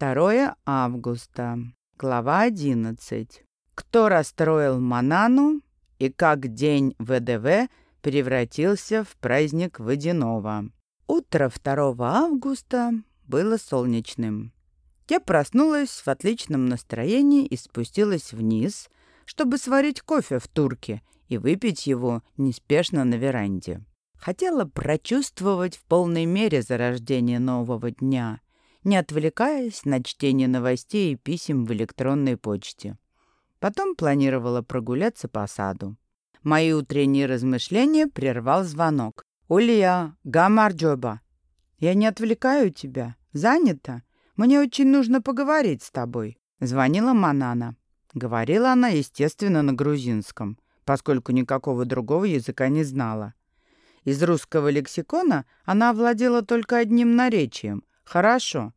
2 августа. Глава 11. Кто расстроил Манану и как день ВДВ превратился в праздник водяного. Утро 2 августа было солнечным. Я проснулась в отличном настроении и спустилась вниз, чтобы сварить кофе в турке и выпить его неспешно на веранде. Хотела прочувствовать в полной мере зарождение нового дня, не отвлекаясь на чтение новостей и писем в электронной почте. Потом планировала прогуляться по саду. Мои утренние размышления прервал звонок. «Улья, Гамарджоба!» «Я не отвлекаю тебя. Занята? Мне очень нужно поговорить с тобой», — звонила Манана. Говорила она, естественно, на грузинском, поскольку никакого другого языка не знала. Из русского лексикона она овладела только одним наречием «хорошо».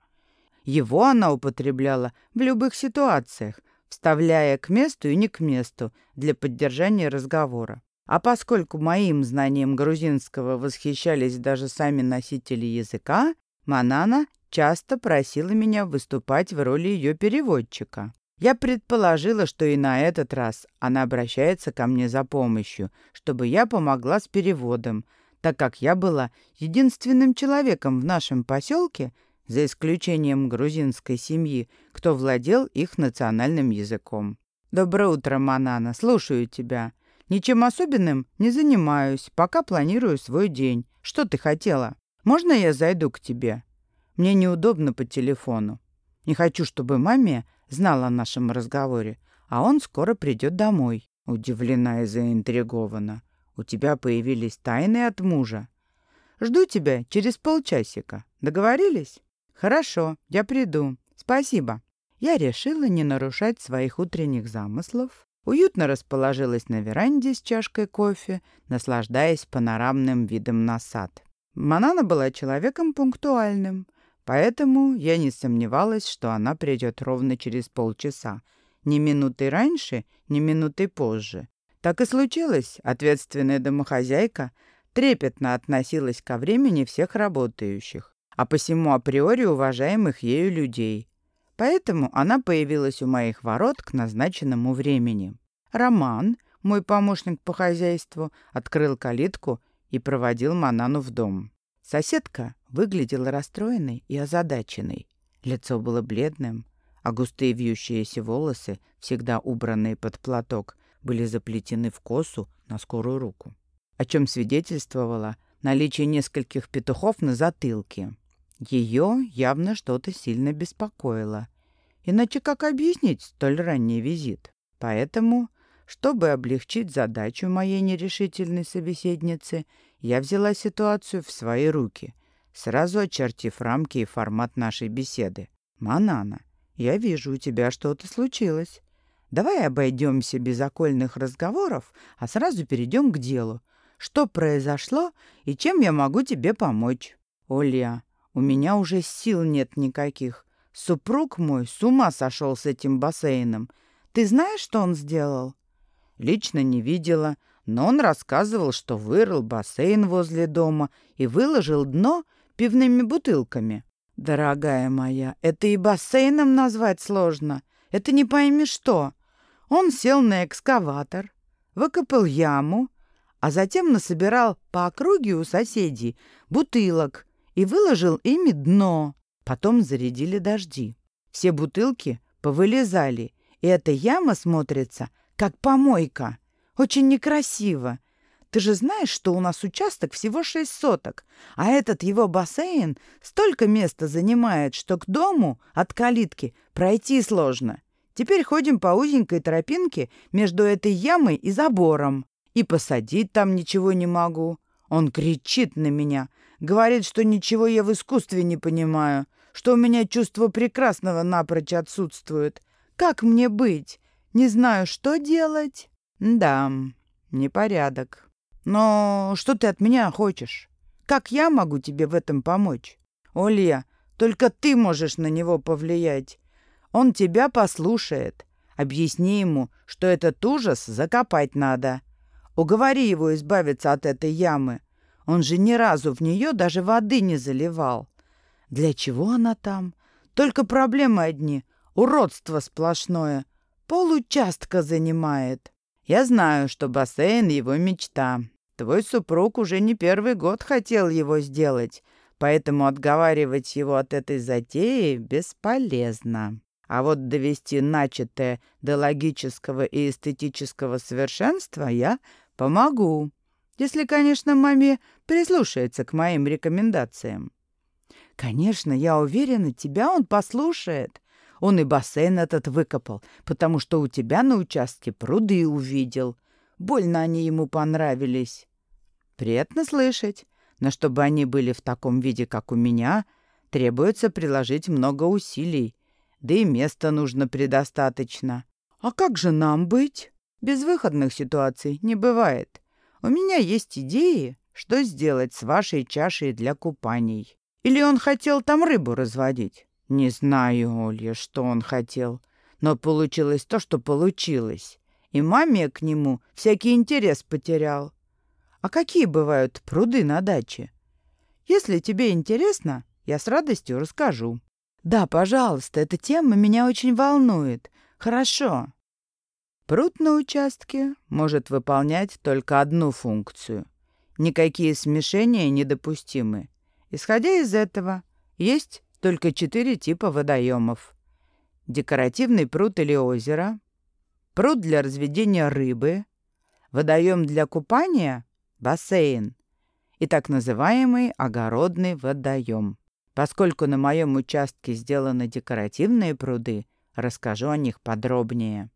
Его она употребляла в любых ситуациях, вставляя к месту и не к месту для поддержания разговора. А поскольку моим знанием грузинского восхищались даже сами носители языка, Манана часто просила меня выступать в роли ее переводчика. Я предположила, что и на этот раз она обращается ко мне за помощью, чтобы я помогла с переводом, так как я была единственным человеком в нашем поселке, за исключением грузинской семьи, кто владел их национальным языком. «Доброе утро, Манана, слушаю тебя. Ничем особенным не занимаюсь, пока планирую свой день. Что ты хотела? Можно я зайду к тебе? Мне неудобно по телефону. Не хочу, чтобы маме знала о нашем разговоре, а он скоро придет домой». Удивлена и заинтригована. У тебя появились тайны от мужа. Жду тебя через полчасика. Договорились? Хорошо, я приду. Спасибо. Я решила не нарушать своих утренних замыслов. Уютно расположилась на веранде с чашкой кофе, наслаждаясь панорамным видом на сад. Манана была человеком пунктуальным, поэтому я не сомневалась, что она придет ровно через полчаса. Ни минуты раньше, ни минуты позже. Так и случилось. Ответственная домохозяйка трепетно относилась ко времени всех работающих, а посему априори уважаемых ею людей. Поэтому она появилась у моих ворот к назначенному времени. Роман, мой помощник по хозяйству, открыл калитку и проводил Манану в дом. Соседка выглядела расстроенной и озадаченной. Лицо было бледным, а густые вьющиеся волосы, всегда убранные под платок, были заплетены в косу на скорую руку, о чем свидетельствовало наличие нескольких петухов на затылке. Ее явно что-то сильно беспокоило. Иначе как объяснить столь ранний визит? Поэтому, чтобы облегчить задачу моей нерешительной собеседницы, я взяла ситуацию в свои руки, сразу очертив рамки и формат нашей беседы. «Манана, я вижу, у тебя что-то случилось. Давай обойдемся без окольных разговоров, а сразу перейдем к делу. Что произошло и чем я могу тебе помочь? Оля, у меня уже сил нет никаких. Супруг мой с ума сошел с этим бассейном. Ты знаешь, что он сделал? Лично не видела, но он рассказывал, что вырыл бассейн возле дома и выложил дно пивными бутылками. Дорогая моя, это и бассейном назвать сложно. Это не пойми что. Он сел на экскаватор, выкопал яму, а затем насобирал по округе у соседей бутылок и выложил ими дно. Потом зарядили дожди. Все бутылки повылезали, и эта яма смотрится, как помойка. Очень некрасиво. Ты же знаешь, что у нас участок всего шесть соток, а этот его бассейн столько места занимает, что к дому от калитки пройти сложно. Теперь ходим по узенькой тропинке между этой ямой и забором. И посадить там ничего не могу. Он кричит на меня, говорит, что ничего я в искусстве не понимаю, что у меня чувство прекрасного напрочь отсутствует. Как мне быть? Не знаю, что делать. Да, непорядок. Но что ты от меня хочешь? Как я могу тебе в этом помочь? Олья, только ты можешь на него повлиять. Он тебя послушает. Объясни ему, что этот ужас закопать надо. Уговори его избавиться от этой ямы. Он же ни разу в нее даже воды не заливал. Для чего она там? Только проблемы одни, уродство сплошное. Получастка занимает. Я знаю, что бассейн — его мечта. Твой супруг уже не первый год хотел его сделать, поэтому отговаривать его от этой затеи бесполезно. А вот довести начатое до логического и эстетического совершенства я помогу. Если, конечно, маме прислушается к моим рекомендациям. Конечно, я уверена, тебя он послушает. Он и бассейн этот выкопал, потому что у тебя на участке пруды увидел. Больно они ему понравились. Приятно слышать. Но чтобы они были в таком виде, как у меня, требуется приложить много усилий. Да и места нужно предостаточно. А как же нам быть? Безвыходных ситуаций не бывает. У меня есть идеи, что сделать с вашей чашей для купаний. Или он хотел там рыбу разводить? Не знаю, Олья, что он хотел. Но получилось то, что получилось. И маме к нему всякий интерес потерял. А какие бывают пруды на даче? Если тебе интересно, я с радостью расскажу. Да, пожалуйста, эта тема меня очень волнует. Хорошо. Пруд на участке может выполнять только одну функцию. Никакие смешения недопустимы. Исходя из этого, есть только четыре типа водоемов. Декоративный пруд или озеро, пруд для разведения рыбы, водоем для купания бассейн и так называемый огородный водоем. Поскольку на моем участке сделаны декоративные пруды, расскажу о них подробнее.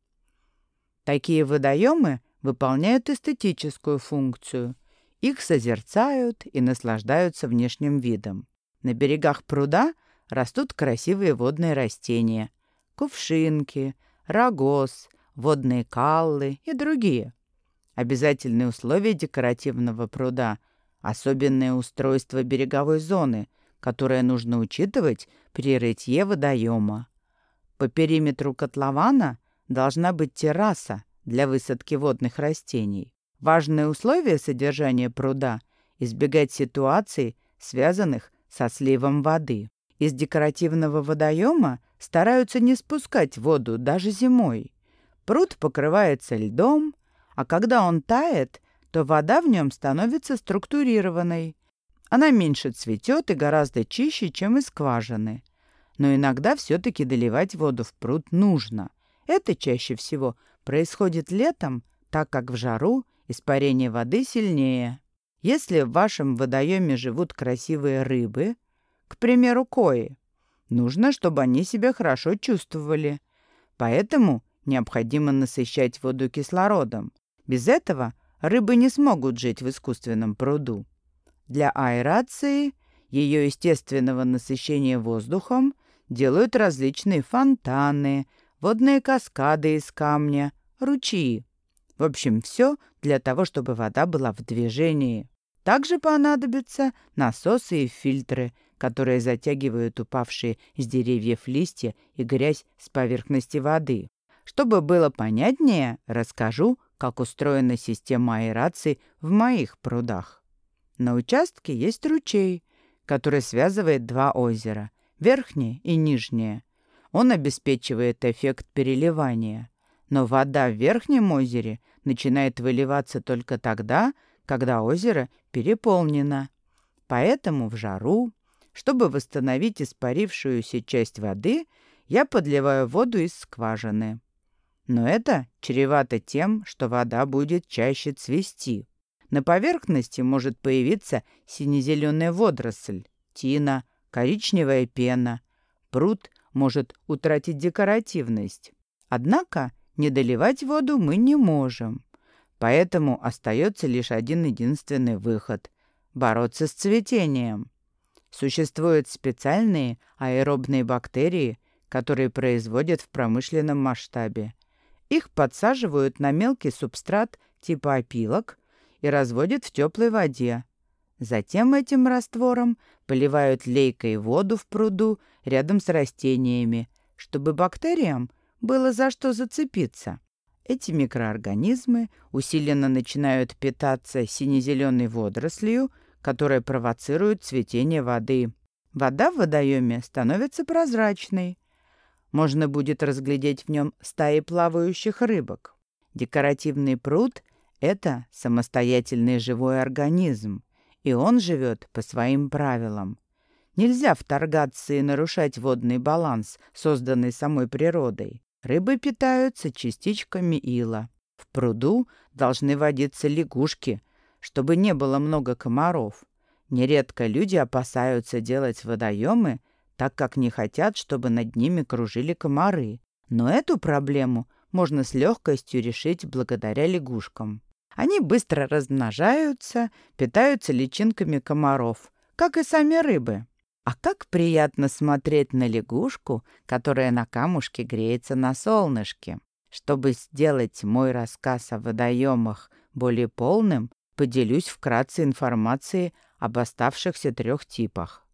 Такие водоемы выполняют эстетическую функцию. Их созерцают и наслаждаются внешним видом. На берегах пруда растут красивые водные растения – кувшинки, рогоз, водные каллы и другие – Обязательные условия декоративного пруда – особенное устройство береговой зоны, которое нужно учитывать при рытье водоема. По периметру котлована должна быть терраса для высадки водных растений. Важное условие содержания пруда – избегать ситуаций, связанных со сливом воды. Из декоративного водоема стараются не спускать воду даже зимой. Пруд покрывается льдом, а когда он тает, то вода в нем становится структурированной. Она меньше цветет и гораздо чище, чем из скважины. Но иногда все-таки доливать воду в пруд нужно. Это чаще всего происходит летом, так как в жару испарение воды сильнее. Если в вашем водоеме живут красивые рыбы, к примеру, кои, нужно, чтобы они себя хорошо чувствовали. Поэтому необходимо насыщать воду кислородом. Без этого рыбы не смогут жить в искусственном пруду. Для аэрации, ее естественного насыщения воздухом, делают различные фонтаны, водные каскады из камня, ручьи. В общем, все для того, чтобы вода была в движении. Также понадобятся насосы и фильтры, которые затягивают упавшие с деревьев листья и грязь с поверхности воды. Чтобы было понятнее, расскажу, как устроена система аэрации в моих прудах. На участке есть ручей, который связывает два озера, верхнее и нижнее. Он обеспечивает эффект переливания. Но вода в верхнем озере начинает выливаться только тогда, когда озеро переполнено. Поэтому в жару, чтобы восстановить испарившуюся часть воды, я подливаю воду из скважины. Но это чревато тем, что вода будет чаще цвести. На поверхности может появиться сине-зеленая водоросль, тина, коричневая пена. Пруд может утратить декоративность. Однако не доливать воду мы не можем. Поэтому остается лишь один единственный выход – бороться с цветением. Существуют специальные аэробные бактерии, которые производят в промышленном масштабе – их подсаживают на мелкий субстрат типа опилок и разводят в теплой воде. Затем этим раствором поливают лейкой воду в пруду рядом с растениями, чтобы бактериям было за что зацепиться. Эти микроорганизмы усиленно начинают питаться сине-зеленой водорослью, которая провоцирует цветение воды. вода в водоеме становится прозрачной. Можно будет разглядеть в нем стаи плавающих рыбок. Декоративный пруд — это самостоятельный живой организм, и он живет по своим правилам. Нельзя вторгаться и нарушать водный баланс, созданный самой природой. Рыбы питаются частичками ила. В пруду должны водиться лягушки, чтобы не было много комаров. Нередко люди опасаются делать водоемы, так как не хотят, чтобы над ними кружили комары. Но эту проблему можно с легкостью решить благодаря лягушкам. Они быстро размножаются, питаются личинками комаров, как и сами рыбы. А как приятно смотреть на лягушку, которая на камушке греется на солнышке. Чтобы сделать мой рассказ о водоемах более полным, поделюсь вкратце информацией об оставшихся трех типах.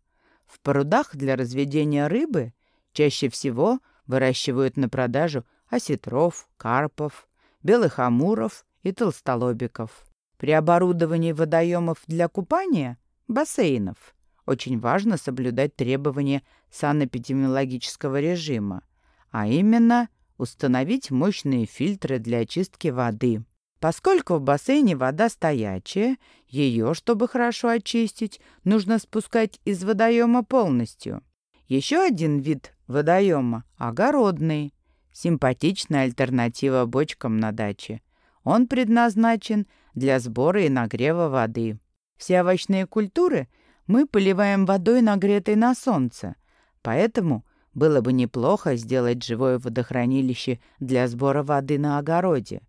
В прудах для разведения рыбы чаще всего выращивают на продажу осетров, карпов, белых амуров и толстолобиков. При оборудовании водоемов для купания – бассейнов – очень важно соблюдать требования санэпидемиологического режима, а именно установить мощные фильтры для очистки воды. Поскольку в бассейне вода стоячая, ее, чтобы хорошо очистить, нужно спускать из водоема полностью. Еще один вид водоема – огородный. Симпатичная альтернатива бочкам на даче. Он предназначен для сбора и нагрева воды. Все овощные культуры – мы поливаем водой, нагретой на солнце. Поэтому было бы неплохо сделать живое водохранилище для сбора воды на огороде.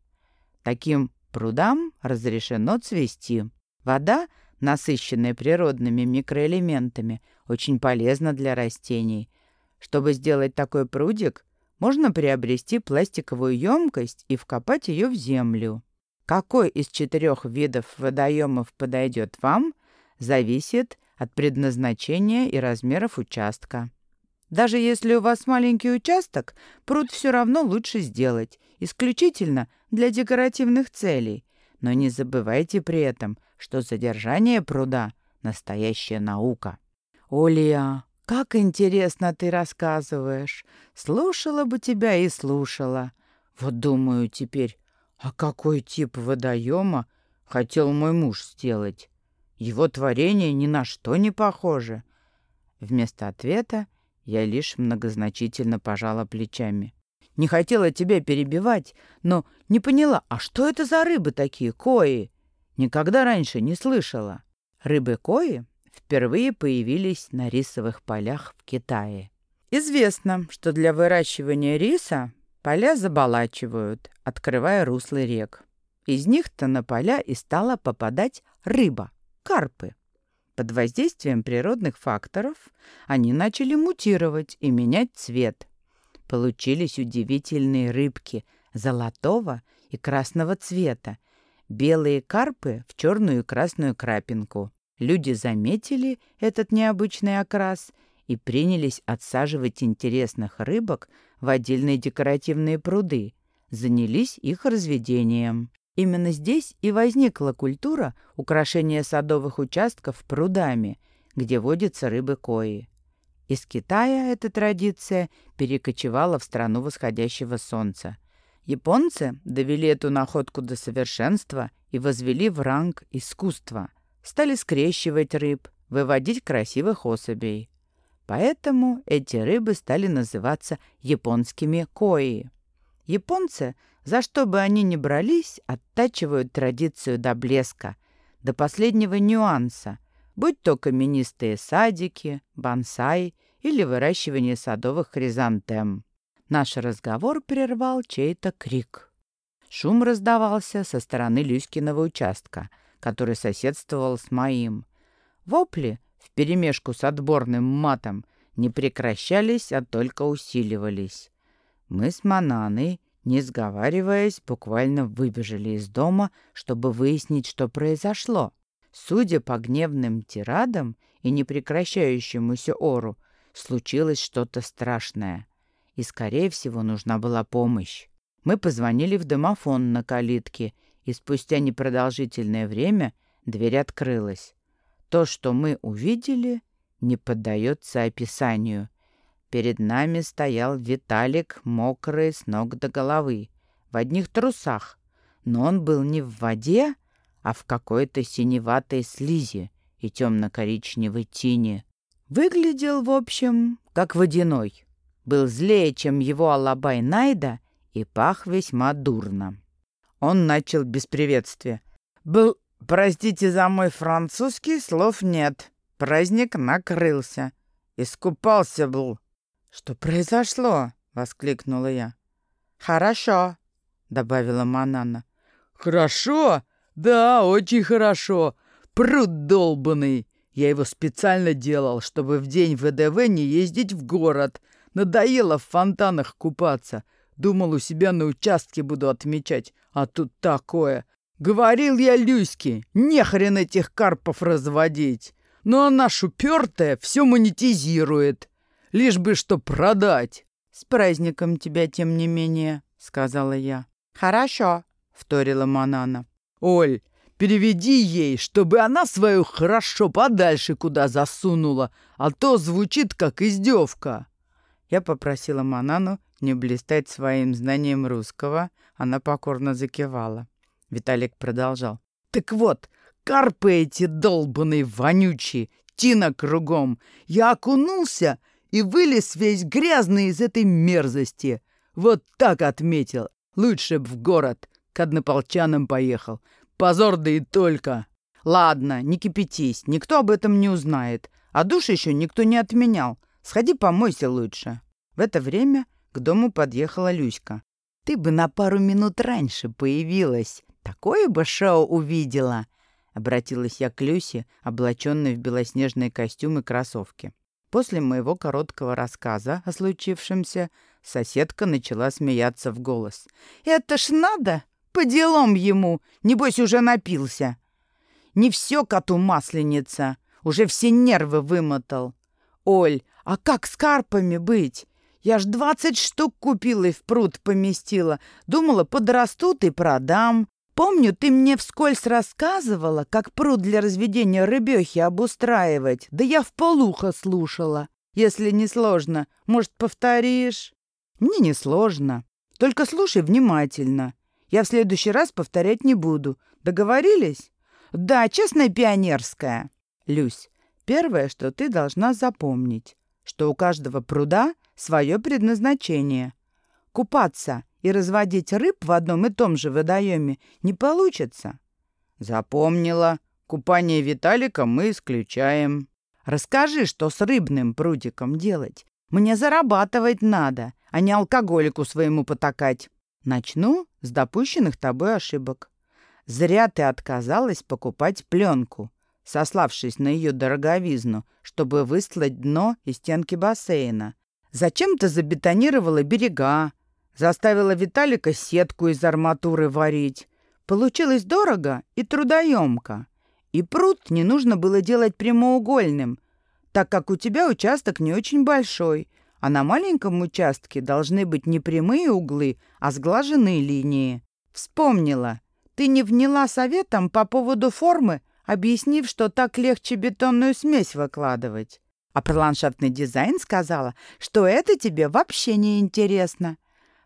Таким прудам разрешено цвести. Вода, насыщенная природными микроэлементами, очень полезна для растений. Чтобы сделать такой прудик, можно приобрести пластиковую емкость и вкопать ее в землю. Какой из четырех видов водоемов подойдет вам, зависит от предназначения и размеров участка. Даже если у вас маленький участок, пруд все равно лучше сделать, исключительно для декоративных целей. Но не забывайте при этом, что задержание пруда — настоящая наука. «Оля, как интересно ты рассказываешь! Слушала бы тебя и слушала. Вот думаю теперь, а какой тип водоема хотел мой муж сделать? Его творение ни на что не похоже. Вместо ответа я лишь многозначительно пожала плечами. Не хотела тебя перебивать, но не поняла, а что это за рыбы такие, кои? Никогда раньше не слышала. Рыбы-кои впервые появились на рисовых полях в Китае. Известно, что для выращивания риса поля заболачивают, открывая руслы рек. Из них-то на поля и стала попадать рыба карпы. Под воздействием природных факторов они начали мутировать и менять цвет. Получились удивительные рыбки золотого и красного цвета, белые карпы в черную и красную крапинку. Люди заметили этот необычный окрас и принялись отсаживать интересных рыбок в отдельные декоративные пруды, занялись их разведением. Именно здесь и возникла культура украшения садовых участков прудами, где водятся рыбы-кои. Из Китая эта традиция перекочевала в страну восходящего солнца. Японцы довели эту находку до совершенства и возвели в ранг искусства. Стали скрещивать рыб, выводить красивых особей. Поэтому эти рыбы стали называться японскими кои. Японцы – за что бы они ни брались, оттачивают традицию до блеска, до последнего нюанса, будь то каменистые садики, бонсай или выращивание садовых хризантем. Наш разговор прервал чей-то крик. Шум раздавался со стороны Люськиного участка, который соседствовал с моим. Вопли, вперемешку с отборным матом, не прекращались, а только усиливались. Мы с Мананой не сговариваясь, буквально выбежали из дома, чтобы выяснить, что произошло. Судя по гневным тирадам и непрекращающемуся ору, случилось что-то страшное. И, скорее всего, нужна была помощь. Мы позвонили в домофон на калитке, и спустя непродолжительное время дверь открылась. То, что мы увидели, не поддается описанию. Перед нами стоял Виталик, мокрый с ног до головы, в одних трусах. Но он был не в воде, а в какой-то синеватой слизи и темно-коричневой тени. Выглядел, в общем, как водяной. Был злее, чем его алабай Найда, и пах весьма дурно. Он начал без приветствия. «Был, простите за мой французский, слов нет. Праздник накрылся. Искупался был». «Что произошло?» — воскликнула я. «Хорошо», — добавила Манана. «Хорошо? Да, очень хорошо. Пруд долбанный. Я его специально делал, чтобы в день ВДВ не ездить в город. Надоело в фонтанах купаться. Думал, у себя на участке буду отмечать. А тут такое. Говорил я Люське, нехрен этих карпов разводить. Но она шупертая все монетизирует. Лишь бы что продать. «С праздником тебя, тем не менее», — сказала я. «Хорошо», — вторила Манана. «Оль, Переведи ей, чтобы она свою хорошо подальше куда засунула, а то звучит как издевка. Я попросила Манану не блистать своим знанием русского. Она покорно закивала. Виталик продолжал. «Так вот, карпы эти долбаные, вонючие, тина кругом. Я окунулся и вылез весь грязный из этой мерзости. Вот так отметил. Лучше б в город к однополчанам поехал. Позор да и только. Ладно, не кипятись, никто об этом не узнает. А душ еще никто не отменял. Сходи помойся лучше. В это время к дому подъехала Люська. Ты бы на пару минут раньше появилась. Такое бы шоу увидела. Обратилась я к Люсе, облаченной в белоснежный костюм и кроссовки. После моего короткого рассказа о случившемся соседка начала смеяться в голос. «Это ж надо! По делам ему, небось, уже напился. Не все коту масленица, уже все нервы вымотал. Оль, а как с карпами быть? Я ж двадцать штук купила и в пруд поместила. Думала, подрастут и продам. Помню, ты мне вскользь рассказывала, как пруд для разведения рыбехи обустраивать. Да я в полухо слушала. Если не сложно, может, повторишь? Мне не сложно. Только слушай внимательно. Я в следующий раз повторять не буду. Договорились? Да, честная пионерская. Люсь, первое, что ты должна запомнить, что у каждого пруда свое предназначение. Купаться и разводить рыб в одном и том же водоеме не получится. Запомнила. Купание Виталика мы исключаем. Расскажи, что с рыбным прудиком делать. Мне зарабатывать надо, а не алкоголику своему потакать. Начну с допущенных тобой ошибок. Зря ты отказалась покупать пленку, сославшись на ее дороговизну, чтобы выстлать дно и стенки бассейна. Зачем ты забетонировала берега, заставила Виталика сетку из арматуры варить. Получилось дорого и трудоемко. И пруд не нужно было делать прямоугольным, так как у тебя участок не очень большой — а на маленьком участке должны быть не прямые углы, а сглаженные линии. Вспомнила. Ты не вняла советом по поводу формы, объяснив, что так легче бетонную смесь выкладывать. А про ландшафтный дизайн сказала, что это тебе вообще не интересно.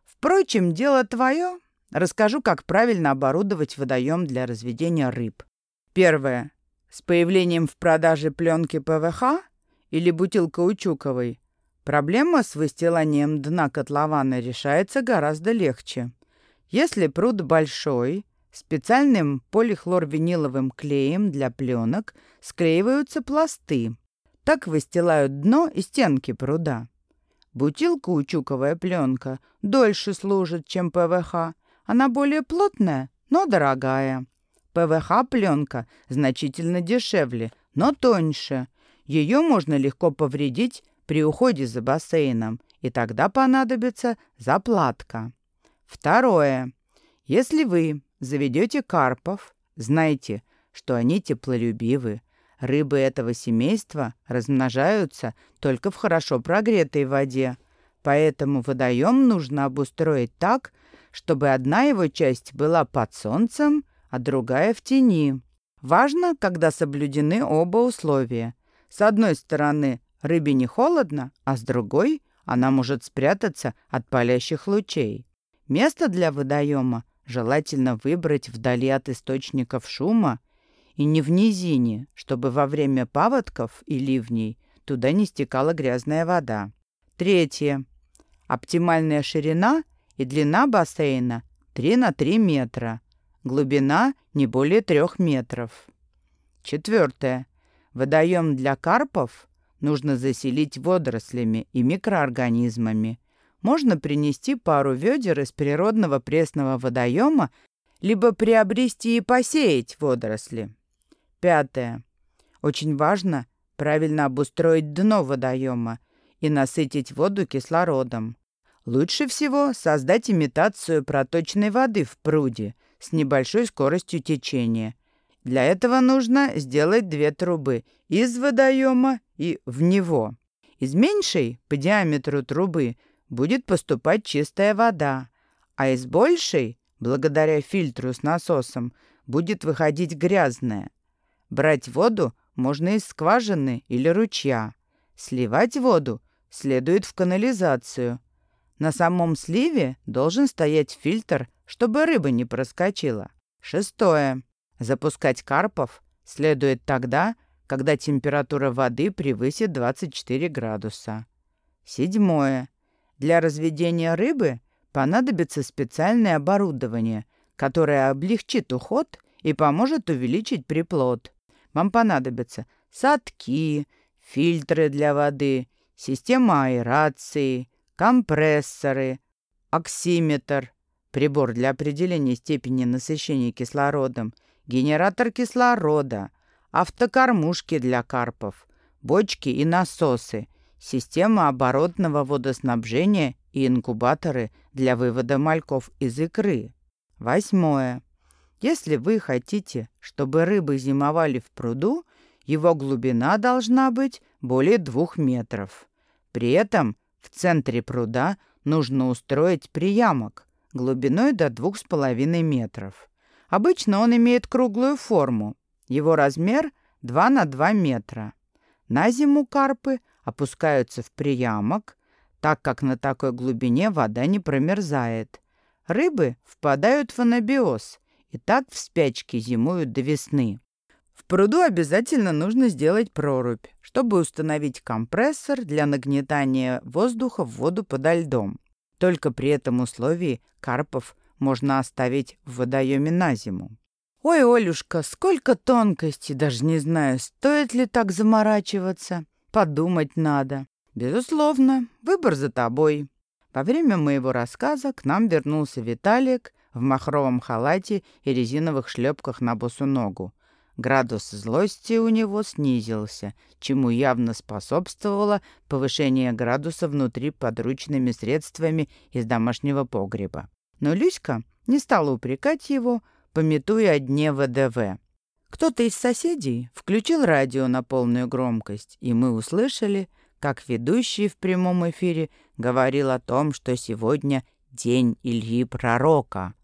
Впрочем, дело твое. Расскажу, как правильно оборудовать водоем для разведения рыб. Первое. С появлением в продаже пленки ПВХ или бутыл каучуковой Проблема с выстиланием дна котлована решается гораздо легче. Если пруд большой, специальным полихлорвиниловым клеем для пленок склеиваются пласты. Так выстилают дно и стенки пруда. Бутилкаучуковая пленка дольше служит, чем ПВХ. Она более плотная, но дорогая. ПВХ-пленка значительно дешевле, но тоньше. Ее можно легко повредить при уходе за бассейном, и тогда понадобится заплатка. Второе. Если вы заведете карпов, знайте, что они теплолюбивы. Рыбы этого семейства размножаются только в хорошо прогретой воде, поэтому водоем нужно обустроить так, чтобы одна его часть была под солнцем, а другая в тени. Важно, когда соблюдены оба условия – С одной стороны, рыбе не холодно, а с другой она может спрятаться от палящих лучей. Место для водоема желательно выбрать вдали от источников шума и не в низине, чтобы во время паводков и ливней туда не стекала грязная вода. Третье. Оптимальная ширина и длина бассейна 3 на 3 метра. Глубина не более 3 метров. Четвертое. Водоем для карпов нужно заселить водорослями и микроорганизмами. Можно принести пару ведер из природного пресного водоема, либо приобрести и посеять водоросли. Пятое. Очень важно правильно обустроить дно водоема и насытить воду кислородом. Лучше всего создать имитацию проточной воды в пруде с небольшой скоростью течения. Для этого нужно сделать две трубы из водоема и в него. Из меньшей по диаметру трубы будет поступать чистая вода, а из большей, благодаря фильтру с насосом, будет выходить грязная. Брать воду можно из скважины или ручья. Сливать воду следует в канализацию. На самом сливе должен стоять фильтр, чтобы рыба не проскочила. Шестое. Запускать карпов следует тогда, когда температура воды превысит 24 градуса. Седьмое. Для разведения рыбы понадобится специальное оборудование, которое облегчит уход и поможет увеличить приплод. Вам понадобятся садки, фильтры для воды, система аэрации, компрессоры, оксиметр, прибор для определения степени насыщения кислородом, генератор кислорода, автокормушки для карпов, бочки и насосы, система оборотного водоснабжения и инкубаторы для вывода мальков из икры. Восьмое. Если вы хотите, чтобы рыбы зимовали в пруду, его глубина должна быть более двух метров. При этом в центре пруда нужно устроить приямок глубиной до двух с половиной метров. Обычно он имеет круглую форму. Его размер 2 на 2 метра. На зиму карпы опускаются в приямок, так как на такой глубине вода не промерзает. Рыбы впадают в анабиоз и так в спячке зимуют до весны. В пруду обязательно нужно сделать прорубь, чтобы установить компрессор для нагнетания воздуха в воду подо льдом. Только при этом условии карпов можно оставить в водоеме на зиму. «Ой, Олюшка, сколько тонкостей, даже не знаю, стоит ли так заморачиваться. Подумать надо. Безусловно, выбор за тобой». Во время моего рассказа к нам вернулся Виталик в махровом халате и резиновых шлепках на босу ногу. Градус злости у него снизился, чему явно способствовало повышение градуса внутри подручными средствами из домашнего погреба. Но Люська не стала упрекать его, пометуя о дне ВДВ. Кто-то из соседей включил радио на полную громкость, и мы услышали, как ведущий в прямом эфире говорил о том, что сегодня день Ильи Пророка,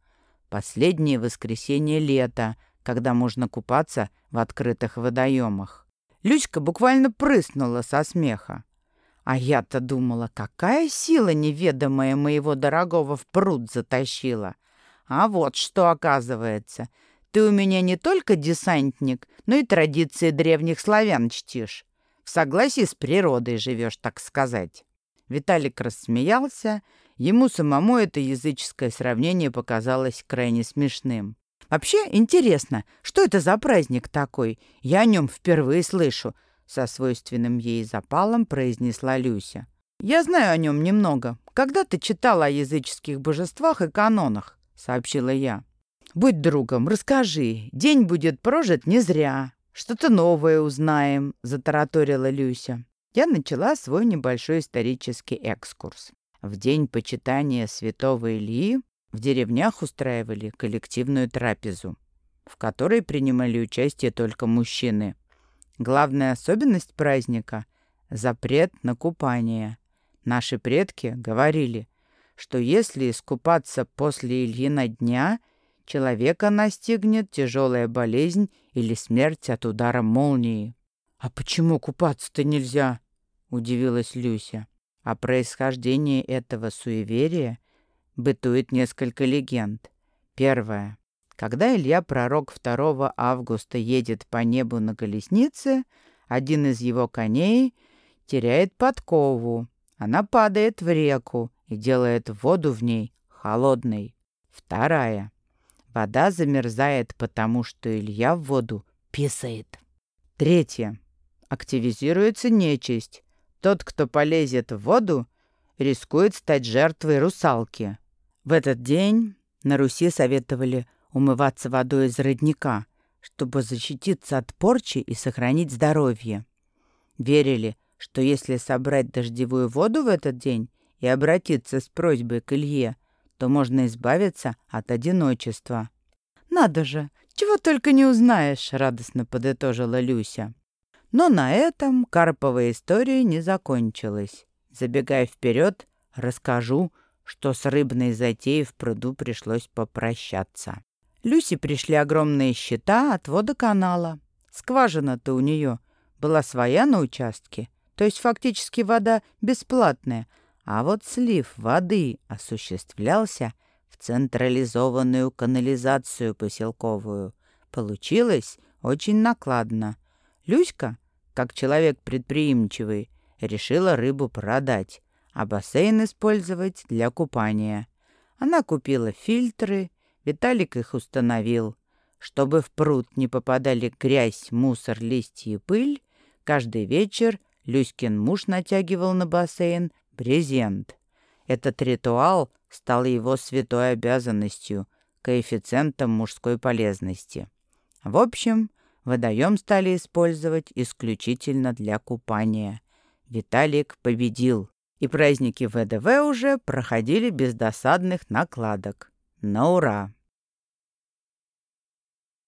последнее воскресенье лета — когда можно купаться в открытых водоемах. Люська буквально прыснула со смеха. А я-то думала, какая сила неведомая моего дорогого в пруд затащила. А вот что оказывается. Ты у меня не только десантник, но и традиции древних славян чтишь. В согласии с природой живешь, так сказать. Виталик рассмеялся. Ему самому это языческое сравнение показалось крайне смешным. Вообще интересно, что это за праздник такой? Я о нем впервые слышу», — со свойственным ей запалом произнесла Люся. «Я знаю о нем немного. Когда ты читала о языческих божествах и канонах?» — сообщила я. «Будь другом, расскажи. День будет прожит не зря. Что-то новое узнаем», — затараторила Люся. Я начала свой небольшой исторический экскурс. В день почитания святого Ильи в деревнях устраивали коллективную трапезу, в которой принимали участие только мужчины. Главная особенность праздника — запрет на купание. Наши предки говорили, что если искупаться после Ильина дня, человека настигнет тяжелая болезнь или смерть от удара молнии. «А почему купаться-то нельзя?» — удивилась Люся. О происхождении этого суеверия бытует несколько легенд. Первая. Когда Илья Пророк 2 августа едет по небу на колеснице, один из его коней теряет подкову. Она падает в реку и делает воду в ней холодной. Вторая. Вода замерзает, потому что Илья в воду писает. Третье. Активизируется нечисть. Тот, кто полезет в воду, рискует стать жертвой русалки. В этот день на Руси советовали умываться водой из родника, чтобы защититься от порчи и сохранить здоровье. Верили, что если собрать дождевую воду в этот день и обратиться с просьбой к Илье, то можно избавиться от одиночества. «Надо же, чего только не узнаешь», — радостно подытожила Люся. Но на этом Карповая история не закончилась. Забегая вперед, расскажу, что с рыбной затеей в пруду пришлось попрощаться. Люси пришли огромные счета от водоканала. Скважина-то у нее была своя на участке, то есть фактически вода бесплатная, а вот слив воды осуществлялся в централизованную канализацию поселковую. Получилось очень накладно. Люська, как человек предприимчивый, решила рыбу продать, а бассейн использовать для купания. Она купила фильтры, Виталик их установил. Чтобы в пруд не попадали грязь, мусор, листья и пыль, каждый вечер Люськин муж натягивал на бассейн брезент. Этот ритуал стал его святой обязанностью, коэффициентом мужской полезности. В общем, водоем стали использовать исключительно для купания. Виталик победил, и праздники ВДВ уже проходили без досадных накладок. На ура!